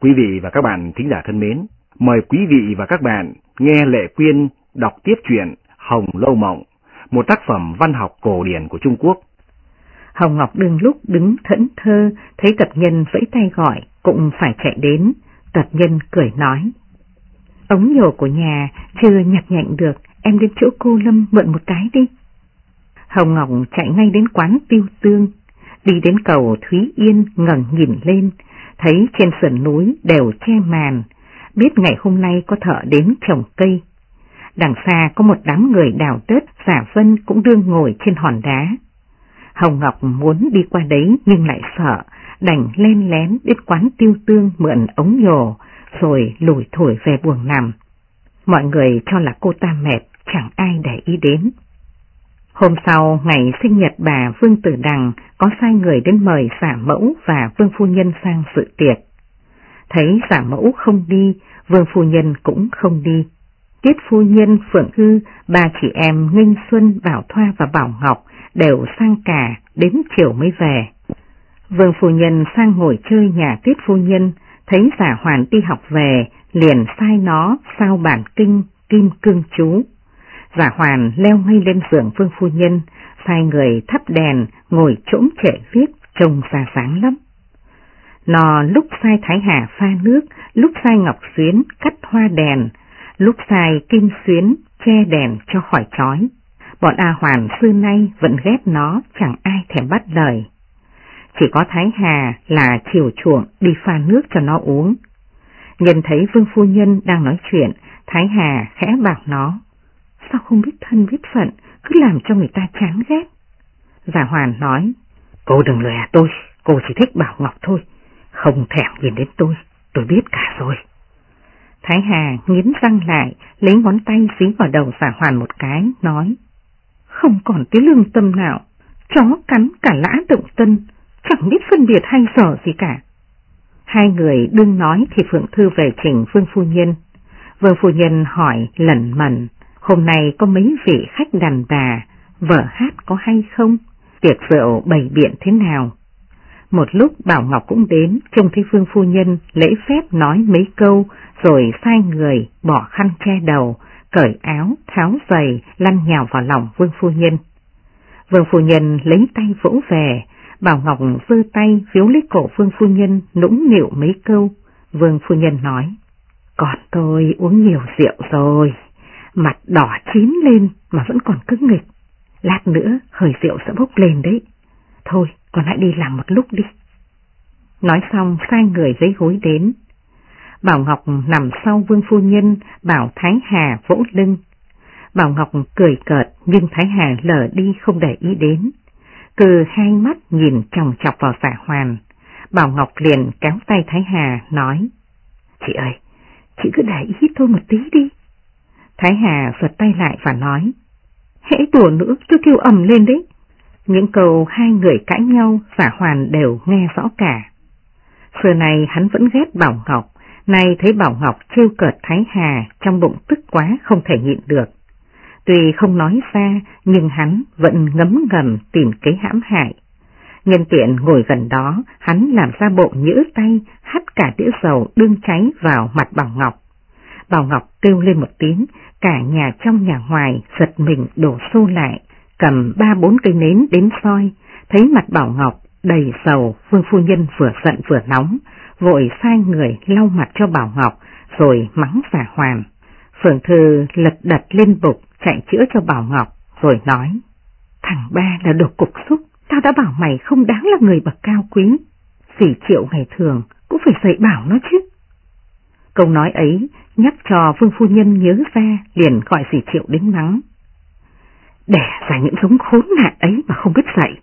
Quý vị và các bạn thính giả thân mến, mời quý vị và các bạn nghe Lệ Quyên đọc tiếp truyện Hồng Lâu Mộng, một tác phẩm văn học cổ điển của Trung Quốc. Hồng Ngọc đương lúc đứng thẫn thơ, thấy tập nhân vẫy tay gọi, cũng phải chạy đến. Tập nhân cười nói. Ống nhổ của nhà chưa nhặt nhạnh được, em đến chỗ cô Lâm mượn một cái đi. Hồng Ngọc chạy ngay đến quán tiêu tương, đi đến cầu Thúy Yên ngẩng nhìn lên, thấy trên sườn núi đều che màn, biết ngày hôm nay có thợ đến trồng cây. Đằng xa có một đám người đào đất, giả vân cũng đương ngồi trên hòn đá. Hồng Ngọc muốn đi qua đấy nhưng lại sợ, đành len lén đến quán tiêu tương mượn ống nhổ, rồi lùi thổi về buồng nằm. Mọi người cho là cô ta mệt, chẳng ai để ý đến. Hôm sau, ngày sinh nhật bà Vương Tử Đằng có sai người đến mời giả mẫu và Vương Phu Nhân sang sự tiệc. Thấy giả mẫu không đi, Vương Phu Nhân cũng không đi. Tiết Phu Nhân, Phượng Hư, ba chị em Nghinh Xuân, Bảo Thoa và Bảo Ngọc đều sang cả, đến chiều mới về. Vương Phu Nhân sang ngồi chơi nhà Tiết Phu Nhân, thấy giả hoàn đi học về, liền sai nó sao bản kinh, kim cương chú. Giả hoàn leo ngay lên giường Vương Phu Nhân, sai người thắp đèn, ngồi trỗng trệ viết, trông xa sáng lắm. Nó lúc sai Thái Hà pha nước, lúc sai Ngọc Xuyến cắt hoa đèn, lúc sai Kim Xuyến che đèn cho khỏi chói. Bọn A Hoàn xưa nay vẫn ghét nó, chẳng ai thèm bắt lời. Chỉ có Thái Hà là chiều chuộng đi pha nước cho nó uống. Nhìn thấy Vương Phu Nhân đang nói chuyện, Thái Hà khẽ bảo nó. Sao không biết thân biết phận, cứ làm cho người ta chán ghét. Giả Hoàn nói, cô đừng lòe tôi, cô chỉ thích Bảo Ngọc thôi, không thèm nhìn đến tôi, tôi biết cả rồi. Thái Hà nghiến răng lại, lấy ngón tay dí vào đầu giả hoàn một cái, nói. Không còn tí lương tâm nào, chó cắn cả lã động tân, chẳng biết phân biệt hay sở gì cả. Hai người đương nói thì Phượng Thư về trình Vương Phu Nhân. Vương Phu Nhân hỏi lẩn mẩn, hôm nay có mấy vị khách đàn bà, vợ hát có hay không, tiệc rượu bày biện thế nào. Một lúc Bảo Ngọc cũng đến, trông thấy Vương Phu Nhân lễ phép nói mấy câu, rồi sai người bỏ khăn che đầu, cởi áo, tháo giày, lăn nhào vào lòng Vương Phu Nhân. Vương Phu Nhân lấy tay vỗ về, Bảo Ngọc vơ tay phiếu lấy cổ Vương Phu Nhân nũng nịu mấy câu. Vương Phu Nhân nói, Con tôi uống nhiều rượu rồi, mặt đỏ chín lên mà vẫn còn cứng nghịch. Lát nữa hơi rượu sẽ bốc lên đấy. Thôi, con hãy đi làm một lúc đi. Nói xong sai người giấy gối đến. Bảo Ngọc nằm sau Vương Phu Nhân, bảo Thái Hà vỗ lưng. Bảo Ngọc cười cợt nhưng Thái Hà lờ đi không để ý đến. Từ hai mắt nhìn chòng chọc vào giả hoàn, Bảo Ngọc liền kéo tay Thái Hà nói, Chị ơi, chị cứ để ý tôi một tí đi. Thái Hà giật tay lại và nói, hễ đùa nữa tôi kêu ầm lên đấy. Những câu hai người cãi nhau và hoàn đều nghe rõ cả. Xưa này hắn vẫn ghét Bảo Ngọc, nay thấy Bảo Ngọc trêu cợt Thái Hà trong bụng tức quá không thể nhịn được. Tuy không nói ra, nhưng hắn vẫn ngấm ngầm tìm cái hãm hại. Nhân tiện ngồi gần đó, hắn làm ra bộ nhữ tay, hắt cả đĩa dầu đương cháy vào mặt Bảo Ngọc. Bảo Ngọc kêu lên một tiếng, cả nhà trong nhà ngoài giật mình đổ xô lại, cầm ba bốn cây nến đến soi, thấy mặt Bảo Ngọc đầy dầu, Vương Phu Nhân vừa giận vừa nóng, vội sai người lau mặt cho Bảo Ngọc, rồi mắng giả hoàn. Phượng Thư lật đật lên bục, chạy chữa cho Bảo Ngọc, rồi nói, thằng ba là đồ cục xúc, tao đã bảo mày không đáng là người bậc cao quý, dì triệu ngày thường cũng phải dạy bảo nó chứ. Câu nói ấy nhắc cho Vương Phu Nhân nhớ ra liền gọi dì triệu đến mắng. Đẻ ra những giống khốn nạn ấy mà không biết dạy.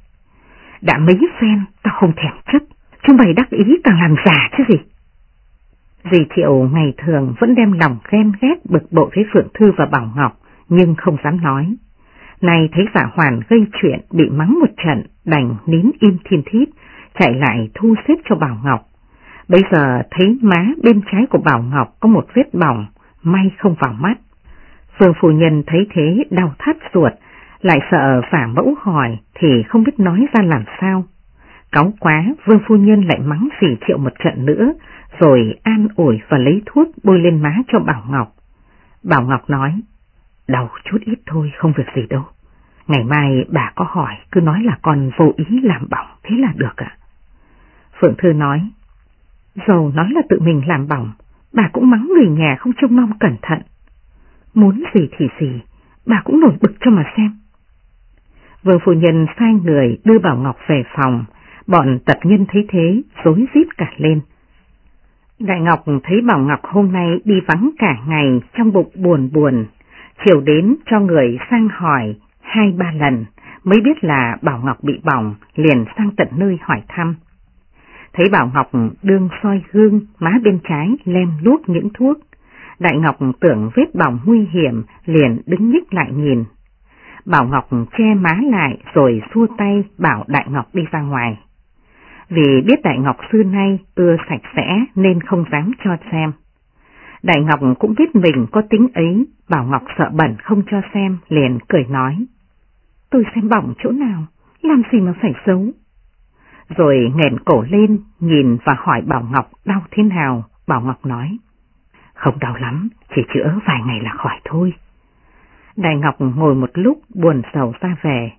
Đã mấy phen ta không thèm chấp, chúng mày đắc ý càng làm giả chứ gì. Dì Thiệu ngày thường vẫn đem lòng ghen ghét bực bộ với Phượng Thư và Bảo Ngọc, nhưng không dám nói. Này thấy giả hoàn gây chuyện bị mắng một trận, đành nín im thiên thiết, chạy lại thu xếp cho Bảo Ngọc. Bây giờ thấy má bên trái của Bảo Ngọc có một vết bỏng, may không vào mắt. Phương phu nhân thấy thế đau thắt ruột, lại sợ phả mẫu hỏi thì không biết nói ra làm sao. Cáu quá, Vương Phu Nhân lại mắng xỉ triệu một trận nữa, rồi an ủi và lấy thuốc bôi lên má cho Bảo Ngọc. Bảo Ngọc nói, đau chút ít thôi, không việc gì đâu. Ngày mai bà có hỏi, cứ nói là con vô ý làm bỏng, thế là được ạ. Phượng Thư nói, dầu nói là tự mình làm bỏng, bà cũng mắng người nhà không trông nom cẩn thận. Muốn gì thì gì, bà cũng nổi bực cho mà xem. Vương phu nhân sai người đưa Bảo Ngọc về phòng, bọn tập nhân thấy thế, dối rít cả lên. Đại Ngọc thấy Bảo Ngọc hôm nay đi vắng cả ngày trong bụng buồn buồn, chiều đến cho người sang hỏi hai ba lần mới biết là Bảo Ngọc bị bỏng, liền sang tận nơi hỏi thăm. Thấy Bảo Ngọc đương soi gương, má bên trái lem luốc những thuốc. Đại Ngọc tưởng vết bỏng nguy hiểm, liền đứng nhích lại nhìn. Bảo Ngọc che má lại rồi xua tay bảo Đại Ngọc đi ra ngoài. Vì biết Đại Ngọc xưa nay ưa sạch sẽ nên không dám cho xem. Đại Ngọc cũng biết mình có tính ấy, Bảo Ngọc sợ bẩn không cho xem, liền cười nói. Tôi xem bỏng chỗ nào, làm gì mà phải xấu. Rồi nghẹn cổ lên, nhìn và hỏi Bảo Ngọc đau thế nào, Bảo Ngọc nói. Không đau lắm, chỉ chữa vài ngày là khỏi thôi. Đại Ngọc ngồi một lúc buồn sầu ra về.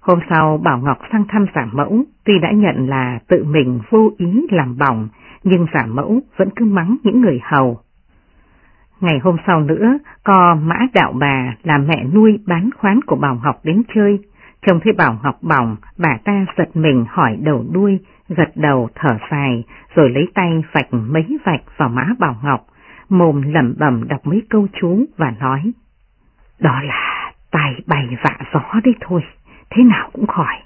Hôm sau Bảo Ngọc sang thăm giả mẫu, tuy đã nhận là tự mình vô ý làm bỏng, nhưng giả mẫu vẫn cứ mắng những người hầu. Ngày hôm sau nữa, co mã đạo bà là mẹ nuôi bán khoán của Bảo Ngọc đến chơi. Trông thấy Bảo Ngọc bỏng, bà ta giật mình hỏi đầu đuôi, gật đầu thở dài, rồi lấy tay vạch mấy vạch vào má Bảo Ngọc, mồm lẩm bẩm đọc mấy câu chú và nói. Đó là tài bày vạ gió đấy thôi, thế nào cũng khỏi.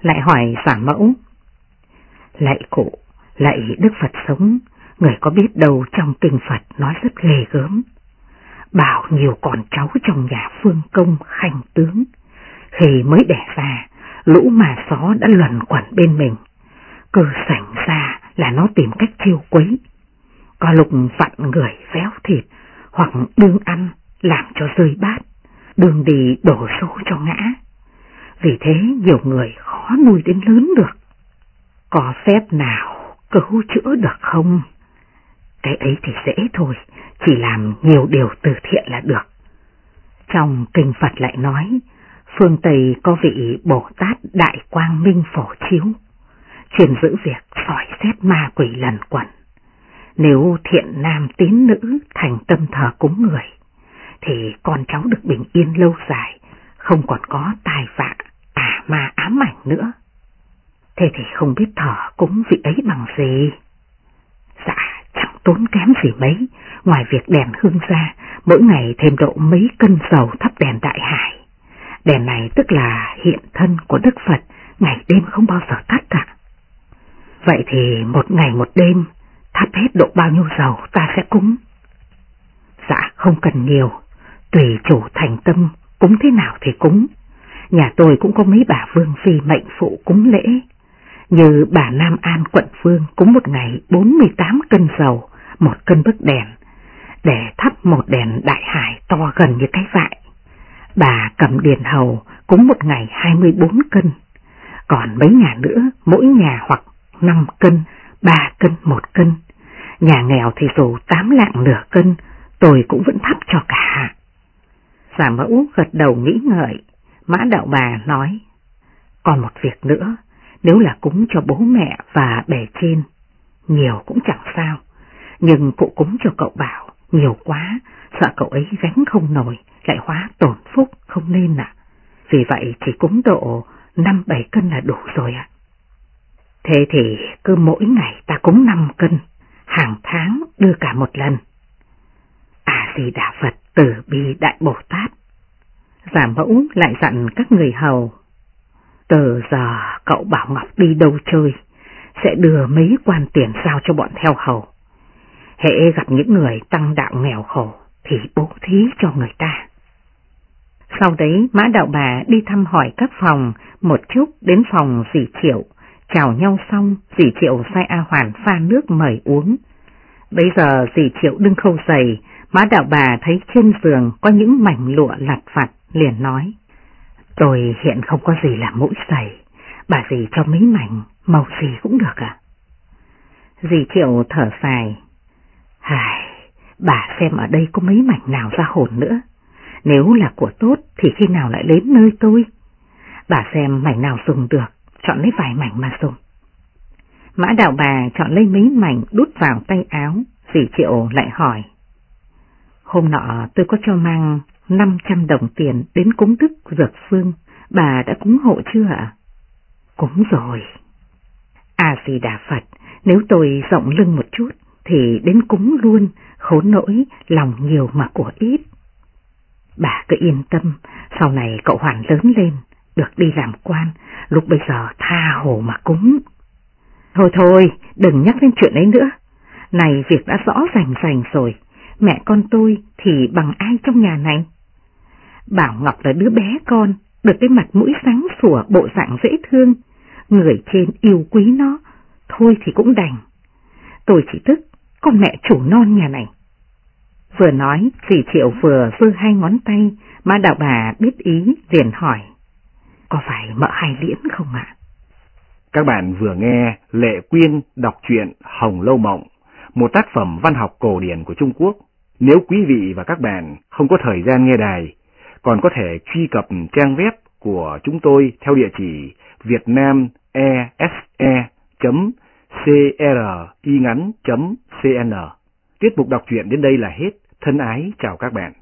Lại hỏi giả mẫu. Lạy cụ, lạy Đức Phật sống, người có biết đâu trong kinh Phật nói rất ghê gớm. Bảo nhiều con cháu trong nhà phương công khanh tướng, khi mới đẻ ra, lũ mà só đã luẩn quẩn bên mình. Cơ sảnh ra là nó tìm cách chiêu quấy. Có lục vặn người véo thịt, hoặc đương ăn làm cho rơi bát, đường đi đổ số cho ngã. Vì thế nhiều người khó nuôi đến lớn được. Có phép nào cứu chữa được không? Cái ấy thì dễ thôi, chỉ làm nhiều điều từ thiện là được. Trong kinh Phật lại nói, phương Tây có vị Bồ Tát Đại Quang Minh Phổ Chiếu, truyền giữ việc sỏi xét ma quỷ lần quẩn. Nếu thiện nam tín nữ thành tâm thờ cúng người, thì con cháu được bình yên lâu dài, không còn có tài vạ, tà ma ám ảnh nữa. Thế thì không biết thờ cúng vị ấy bằng gì? Dạ, chẳng tốn kém gì mấy, ngoài việc đèn hương ra, mỗi ngày thêm độ mấy cân dầu thắp đèn đại hải. Đèn này tức là hiện thân của Đức Phật, ngày đêm không bao giờ tắt cả. Vậy thì một ngày một đêm, thắp hết độ bao nhiêu dầu ta sẽ cúng? Dạ, không cần nhiều, tùy chủ thành tâm, cúng thế nào thì cúng. Nhà tôi cũng có mấy bà vương phi mệnh phụ cúng lễ. Như bà Nam An quận Phương cúng một ngày 48 cân dầu, một cân bức đèn, để thắp một đèn đại hải to gần như cái vại. Bà cầm điền hầu cúng một ngày 24 cân, còn mấy nhà nữa mỗi nhà hoặc 5 cân, 3 cân, 1 cân. Nhà nghèo thì dù 8 lạng nửa cân, tôi cũng vẫn thắp cho cả. Giả mẫu gật đầu nghĩ ngợi, mã đạo bà nói, còn một việc nữa, nếu là cúng cho bố mẹ và bề trên, nhiều cũng chẳng sao, nhưng cụ cúng cho cậu bảo, nhiều quá, sợ cậu ấy gánh không nổi, lại hóa tổn phúc không nên ạ. Vì vậy chỉ cúng độ 5-7 cân là đủ rồi ạ. Thế thì cứ mỗi ngày ta cúng 5 cân, hàng tháng đưa cả một lần. À gì Đà Phật từ bi Đại Bồ Tát. Giả mẫu lại dặn các người hầu. Từ giờ cậu bảo Ngọc đi đâu chơi, sẽ đưa mấy quan tiền sao cho bọn theo hầu. Hệ gặp những người tăng đạo nghèo khổ thì bố thí cho người ta. Sau đấy mã đạo bà đi thăm hỏi các phòng, một chút đến phòng dì triệu, chào nhau xong dì triệu sai A Hoàn pha nước mời uống. Bây giờ dì triệu đưng khâu giày, mã đạo bà thấy trên giường có những mảnh lụa lặt vặt, liền nói. Tôi hiện không có gì là mũi giày, bà dì cho mấy mảnh, màu gì cũng được à? Dì Triệu thở dài. Hài, bà xem ở đây có mấy mảnh nào ra hồn nữa. Nếu là của tốt thì khi nào lại đến nơi tôi? Bà xem mảnh nào dùng được, chọn lấy vài mảnh mà dùng. Mã đạo bà chọn lấy mấy mảnh đút vào tay áo, dì Triệu lại hỏi. Hôm nọ tôi có cho mang 500 đồng tiền đến cúng đức dược phương, bà đã cúng hộ chưa ạ? Cúng rồi. À gì đà Phật, nếu tôi rộng lưng một chút thì đến cúng luôn, khốn nỗi lòng nhiều mà của ít. Bà cứ yên tâm, sau này cậu Hoàn lớn lên, được đi làm quan, lúc bây giờ tha hồ mà cúng. Thôi thôi, đừng nhắc đến chuyện ấy nữa. Này việc đã rõ rành rành rồi, mẹ con tôi thì bằng ai trong nhà này? Bảo Ngọc là đứa bé con, được cái mặt mũi sáng sủa bộ dạng dễ thương, người trên yêu quý nó, thôi thì cũng đành. Tôi chỉ tức con mẹ chủ non nhà này. Vừa nói, dì Triệu vừa vư hai ngón tay, mà đạo bà biết ý liền hỏi. Có phải mợ hai liễn không ạ? Các bạn vừa nghe Lệ Quyên đọc truyện Hồng Lâu Mộng, một tác phẩm văn học cổ điển của Trung Quốc. Nếu quý vị và các bạn không có thời gian nghe đài, còn có thể truy cập trang web của chúng tôi theo địa chỉ vietnamese.com vietnamese.cringắn.cn. Tiết mục đọc truyện đến đây là hết. Thân ái chào các bạn.